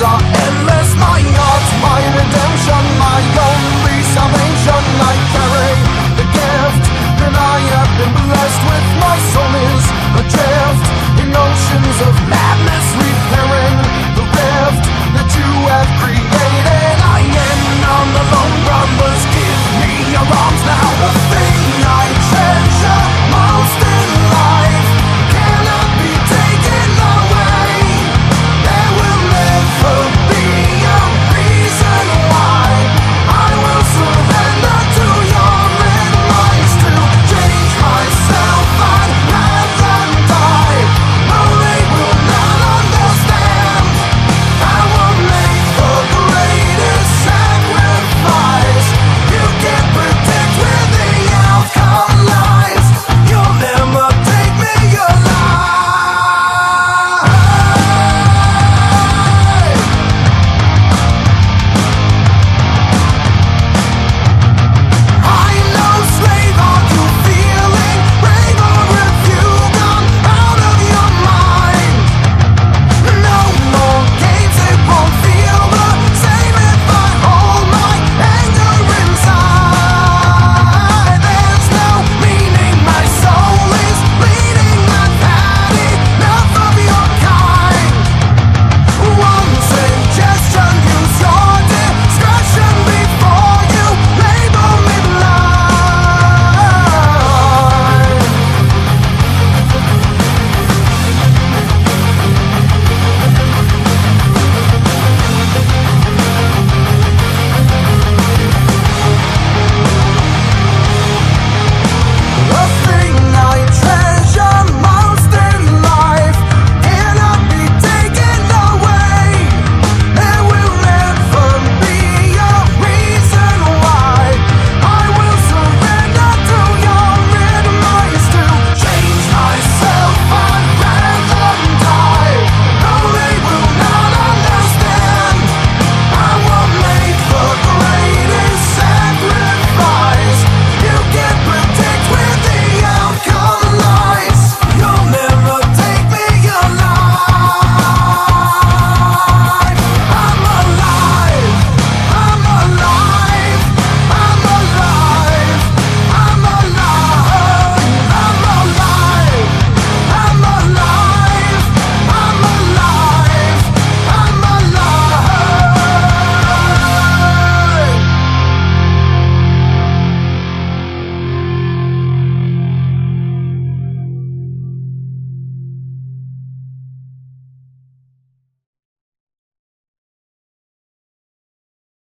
saw